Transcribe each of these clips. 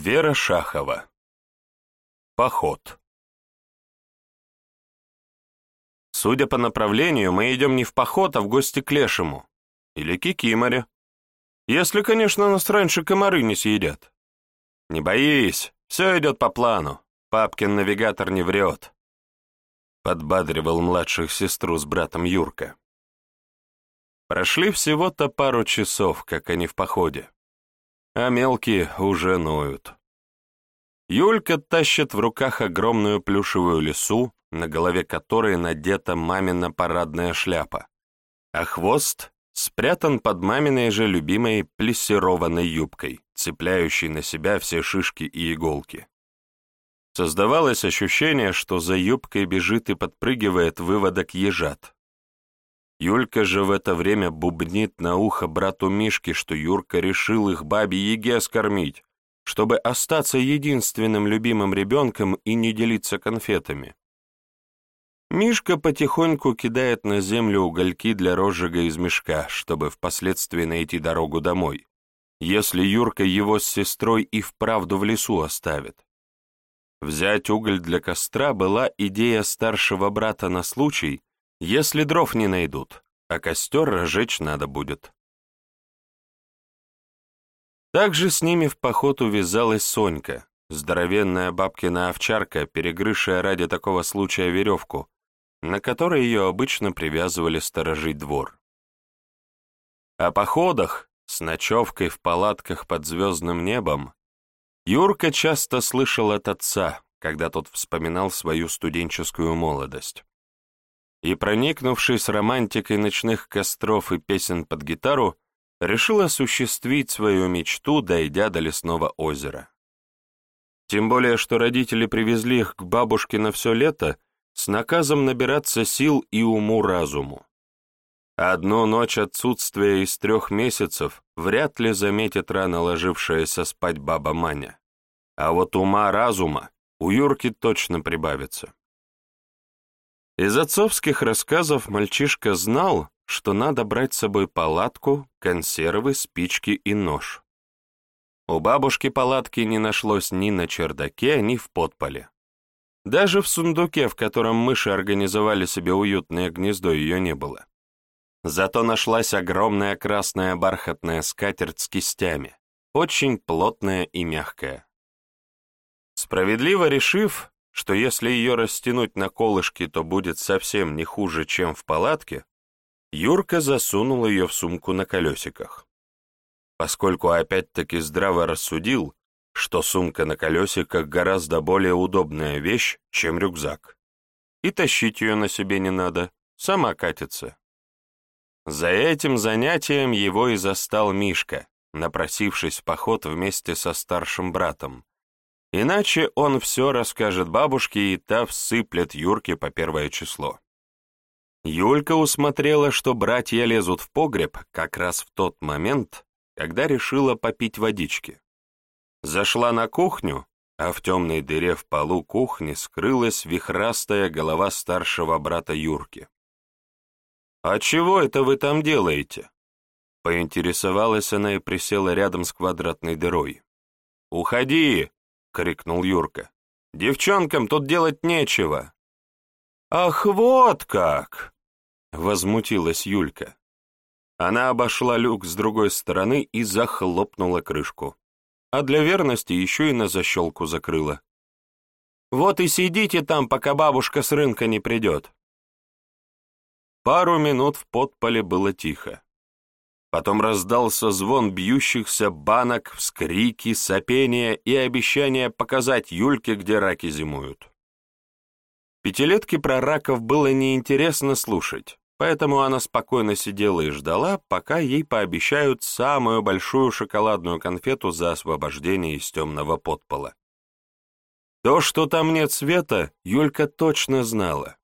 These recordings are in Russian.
Вера Шахова. Поход. Судя по направлению, мы идем не в поход, а в гости к Лешему. Или Кикиморе. Если, конечно, нас раньше комары не съедят. Не боись, все идет по плану. Папкин навигатор не врет. Подбадривал младших сестру с братом Юрка. Прошли всего-то пару часов, как они в походе. А мелкие уже ноют. Юлька тащит в руках огромную плюшевую лису, на голове которой надета мамина парадная шляпа, а хвост спрятан под маминой же любимой плессированной юбкой, цепляющей на себя все шишки и иголки. Создавалось ощущение, что за юбкой бежит и подпрыгивает выводок ежат. Юлька же в это время бубнит на ухо брату Мишке, что Юрка решил их бабе Еге скормить, чтобы остаться единственным любимым ребенком и не делиться конфетами. Мишка потихоньку кидает на землю угольки для розжига из мешка, чтобы впоследствии найти дорогу домой, если Юрка его с сестрой и вправду в лесу оставит. Взять уголь для костра была идея старшего брата на случай, если дров не найдут, а костер разжечь надо будет. Также с ними в поход увязалась Сонька, здоровенная бабкина овчарка, перегрызшая ради такого случая веревку, на которой ее обычно привязывали сторожить двор. О походах с ночевкой в палатках под звездным небом Юрка часто слышал от отца, когда тот вспоминал свою студенческую молодость. И, проникнувшись романтикой ночных костров и песен под гитару, решил осуществить свою мечту, дойдя до лесного озера. Тем более, что родители привезли их к бабушке на все лето с наказом набираться сил и уму-разуму. Одну ночь отсутствия из трех месяцев вряд ли заметит рано ложившаяся спать баба Маня. А вот ума-разума у Юрки точно прибавится. Из отцовских рассказов мальчишка знал, что надо брать с собой палатку, консервы, спички и нож. У бабушки палатки не нашлось ни на чердаке, ни в подполе. Даже в сундуке, в котором мыши организовали себе уютное гнездо, ее не было. Зато нашлась огромная красная бархатная скатерть с кистями, очень плотная и мягкая. Справедливо решив, что если ее растянуть на колышки, то будет совсем не хуже, чем в палатке, Юрка засунул ее в сумку на колесиках. Поскольку опять-таки здраво рассудил, что сумка на колесиках гораздо более удобная вещь, чем рюкзак. И тащить ее на себе не надо, сама катится. За этим занятием его и застал Мишка, напросившись в поход вместе со старшим братом. Иначе он все расскажет бабушке, и та всыплет Юрке по первое число. Юлька усмотрела, что братья лезут в погреб как раз в тот момент, когда решила попить водички. Зашла на кухню, а в темной дыре в полу кухни скрылась вихрастая голова старшего брата Юрки. «А чего это вы там делаете?» Поинтересовалась она и присела рядом с квадратной дырой. «Уходи!» — крикнул Юрка. «Девчонкам тут делать нечего!» «Ах, вот как!» — возмутилась Юлька. Она обошла люк с другой стороны и захлопнула крышку. А для верности еще и на защелку закрыла. «Вот и сидите там, пока бабушка с рынка не придет». Пару минут в подполе было тихо. Потом раздался звон бьющихся банок, вскрики, сопения и обещание показать Юльке, где раки зимуют. Пятилетке про раков было неинтересно слушать, поэтому она спокойно сидела и ждала, пока ей пообещают самую большую шоколадную конфету за освобождение из темного подпола. То, что там нет света, Юлька точно знала.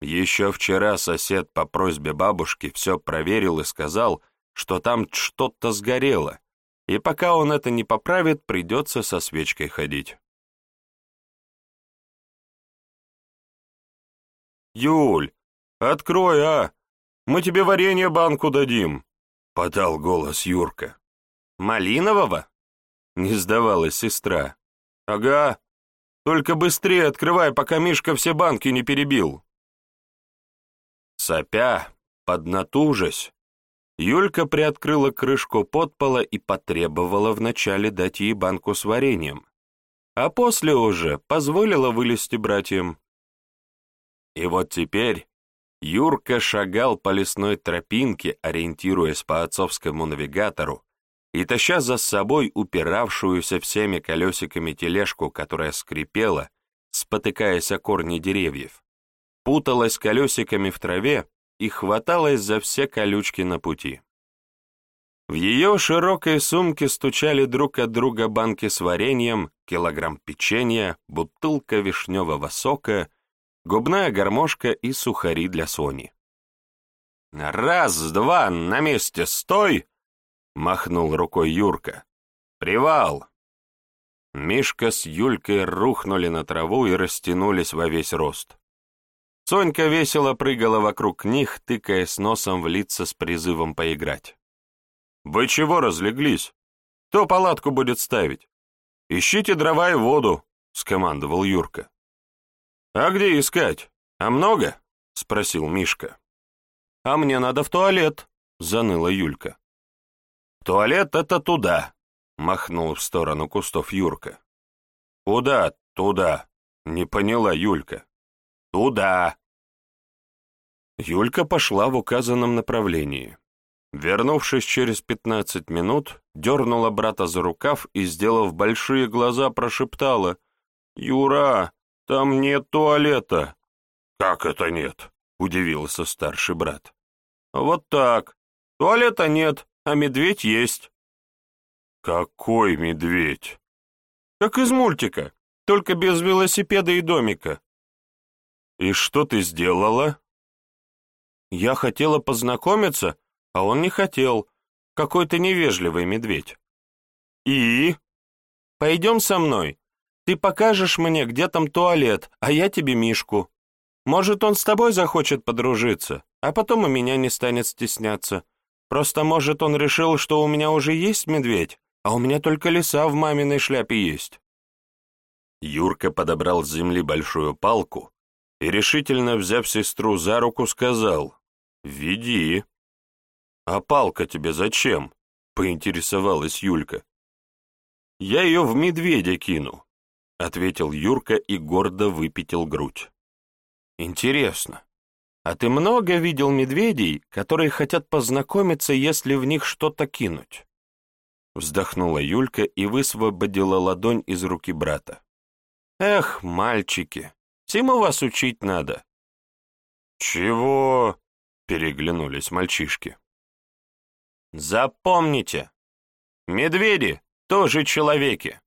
Еще вчера сосед по просьбе бабушки все проверил и сказал, что там что-то сгорело, и пока он это не поправит, придется со свечкой ходить. «Юль, открой, а! Мы тебе варенье банку дадим!» — подал голос Юрка. «Малинового?» — не сдавалась сестра. «Ага. Только быстрее открывай, пока Мишка все банки не перебил». Сопя, поднатужась, Юлька приоткрыла крышку подпола и потребовала вначале дать ей банку с вареньем, а после уже позволила вылезти братьям. И вот теперь Юрка шагал по лесной тропинке, ориентируясь по отцовскому навигатору, и таща за собой упиравшуюся всеми колесиками тележку, которая скрипела, спотыкаясь о корни деревьев, путалась колесиками в траве и хваталась за все колючки на пути. В ее широкой сумке стучали друг от друга банки с вареньем, килограмм печенья, бутылка вишневого сока, губная гармошка и сухари для Сони. «Раз, два, на месте, стой!» Махнул рукой Юрка. «Привал!» Мишка с Юлькой рухнули на траву и растянулись во весь рост. Сонька весело прыгала вокруг них, тыкаясь носом в лица с призывом поиграть. «Вы чего разлеглись? Кто палатку будет ставить? Ищите дрова и воду», — скомандовал Юрка. «А где искать? А много?» — спросил Мишка. «А мне надо в туалет», — заныла Юлька. «Туалет — это туда», — махнул в сторону кустов Юрка. «Куда туда?» — не поняла Юлька. «Туда». Юлька пошла в указанном направлении. Вернувшись через пятнадцать минут, дернула брата за рукав и, сделав большие глаза, прошептала «Юра, там нет туалета». «Как это нет?» — удивился старший брат. «Вот так. Туалета нет, а медведь есть». «Какой медведь?» «Как из мультика, только без велосипеда и домика». «И что ты сделала?» «Я хотела познакомиться, а он не хотел. Какой-то невежливый медведь». «И?» «Пойдем со мной. Ты покажешь мне, где там туалет, а я тебе Мишку. Может, он с тобой захочет подружиться, а потом у меня не станет стесняться. Просто, может, он решил, что у меня уже есть медведь, а у меня только лиса в маминой шляпе есть». Юрка подобрал с земли большую палку и, решительно взяв сестру за руку, сказал «Веди». «А палка тебе зачем?» — поинтересовалась Юлька. «Я ее в медведя кину», — ответил Юрка и гордо выпятил грудь. «Интересно, а ты много видел медведей, которые хотят познакомиться, если в них что-то кинуть?» Вздохнула Юлька и высвободила ладонь из руки брата. «Эх, мальчики, всему вас учить надо». «Чего?» — переглянулись мальчишки. «Запомните, медведи тоже человеки.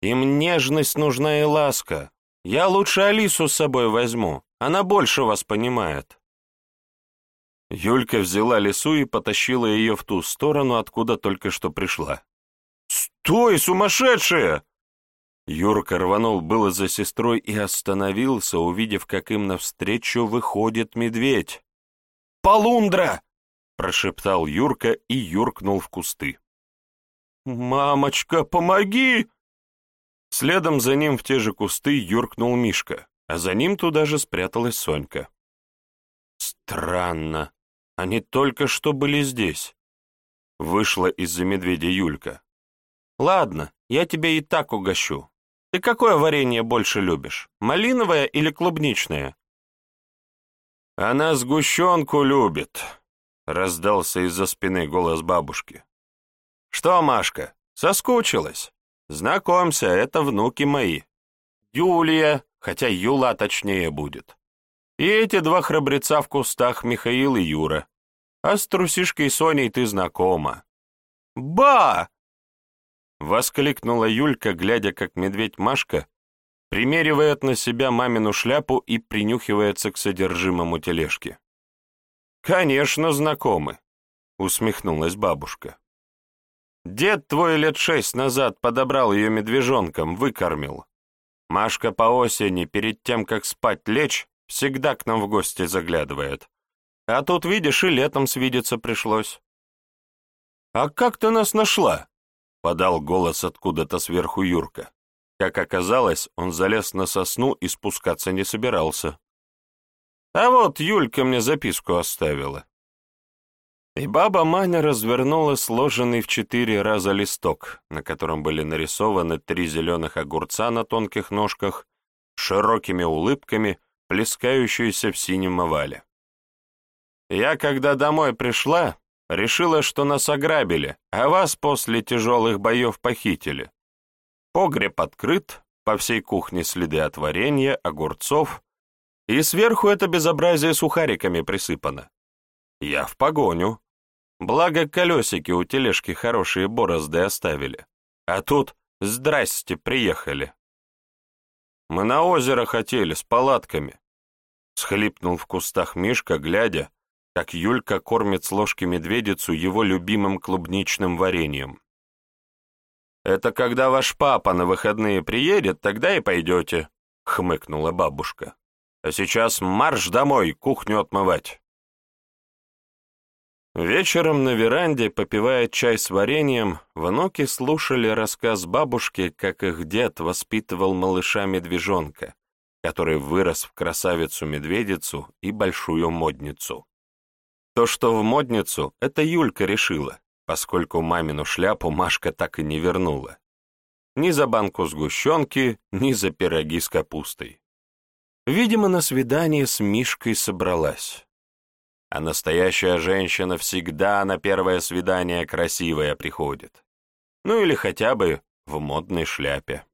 Им нежность нужна и ласка. Я лучше Алису с собой возьму, она больше вас понимает». Юлька взяла лису и потащила ее в ту сторону, откуда только что пришла. «Стой, сумасшедшая!» Юрка рванул было за сестрой и остановился, увидев, как им навстречу выходит медведь. «Полундра!» — прошептал Юрка и юркнул в кусты. «Мамочка, помоги!» Следом за ним в те же кусты юркнул Мишка, а за ним туда же спряталась Сонька. «Странно, они только что были здесь», — вышла из-за медведя Юлька. «Ладно, я тебя и так угощу. Ты какое варенье больше любишь, малиновое или клубничное?» «Она сгущенку любит», — раздался из-за спины голос бабушки. «Что, Машка, соскучилась? Знакомься, это внуки мои. Юлия, хотя Юла точнее будет. И эти два храбреца в кустах, Михаил и Юра. А с трусишкой Соней ты знакома». «Ба!» — воскликнула Юлька, глядя, как медведь Машка примеривает на себя мамину шляпу и принюхивается к содержимому тележки. «Конечно, знакомы», — усмехнулась бабушка. «Дед твой лет шесть назад подобрал ее медвежонком, выкормил. Машка по осени, перед тем, как спать лечь, всегда к нам в гости заглядывает. А тут, видишь, и летом свидеться пришлось». «А как ты нас нашла?» Подал голос откуда-то сверху Юрка. Как оказалось, он залез на сосну и спускаться не собирался. А вот Юлька мне записку оставила. И баба Маня развернула сложенный в четыре раза листок, на котором были нарисованы три зеленых огурца на тонких ножках, широкими улыбками, плескающиеся в синем овале. Я, когда домой пришла, решила, что нас ограбили, а вас после тяжелых боев похитили. Погреб открыт, по всей кухне следы от варенья, огурцов, и сверху это безобразие сухариками присыпано. Я в погоню. Благо колесики у тележки хорошие борозды оставили. А тут «Здрасте, приехали». Мы на озеро хотели, с палатками. Схлипнул в кустах Мишка, глядя, как Юлька кормит с ложки медведицу его любимым клубничным вареньем. «Это когда ваш папа на выходные приедет, тогда и пойдете», — хмыкнула бабушка. «А сейчас марш домой, кухню отмывать». Вечером на веранде, попивая чай с вареньем, внуки слушали рассказ бабушки, как их дед воспитывал малыша-медвежонка, который вырос в красавицу-медведицу и большую модницу. То, что в модницу, это Юлька решила, поскольку мамину шляпу Машка так и не вернула. Ни за банку сгущенки, ни за пироги с капустой. Видимо, на свидание с Мишкой собралась. А настоящая женщина всегда на первое свидание красивая приходит. Ну или хотя бы в модной шляпе.